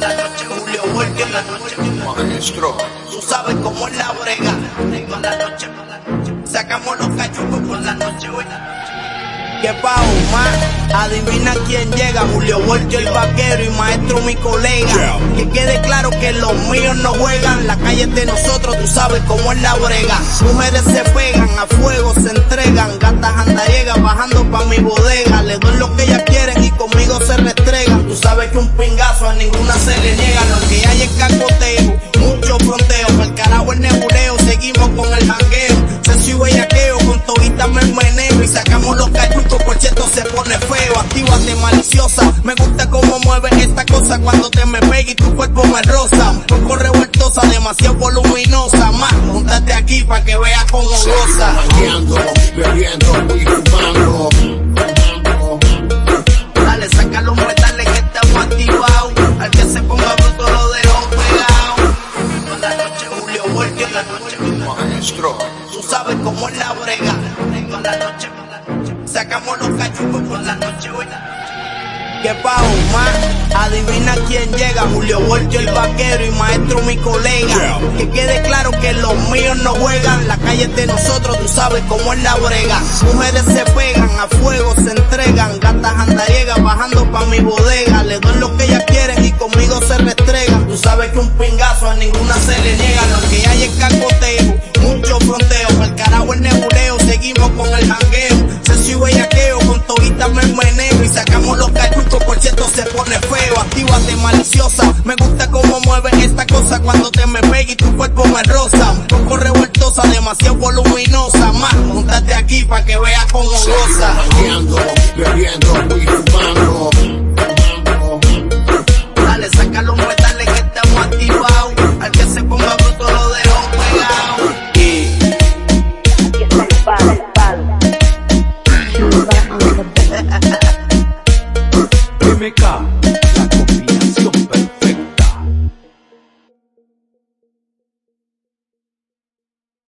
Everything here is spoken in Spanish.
La noche Julio en la noche. Maestro. Tú sabes cómo es la brega. La noche, sacamos los cachucos por la noche, güey. Que pa' más, adivina quién llega, Julio Voltio el vaquero y maestro mi colega. Que quede claro que los míos no juegan, la calle es de nosotros, tú sabes cómo es la brega. Mujeres se pegan, a fuego se entregan, gatas andariegas bajando pa' mi bodega. Es cacoteo, mucho fronteo, el carajo el nebuleo, seguimos con el jangueo. Se sube bellaqueo, con todita me meneo y sacamos los cachucos, por cierto se pone feo. Actívate maliciosa, me gusta cómo mueves esta cosa cuando te me pega y tu cuerpo me rosa. Poco revueltosa, demasiado voluminosa, más, montate aquí pa' que veas cómo goza. Maestro. Tú sabes cómo es la brega. Toda la noche, sacamos los cachucos por la noche. Que pa' más, adivina quién llega, Julio Voltio el vaquero y maestro mi colega. Que quede claro que los míos no juegan, la calle es de nosotros, tú sabes cómo es la brega. Mujeres se pegan, a fuego se entregan, gatas andariegas bajando pa' mi bodega. Le doy lo que ellas quieren y conmigo se restregan. Tú sabes que un pingazo a ninguna se le niega, lo que hay es cacoteo, el seguimos con el jangueo. Se sube bellaqueo, con todita me meneo y sacamos los cachucos, por cierto se pone feo. Actívate maliciosa, me gusta cómo mueves esta cosa cuando te me pega y tu cuerpo me rosa. Un poco revueltosa, demasiado voluminosa, más, montate aquí pa' que veas cómo goza. firme cá.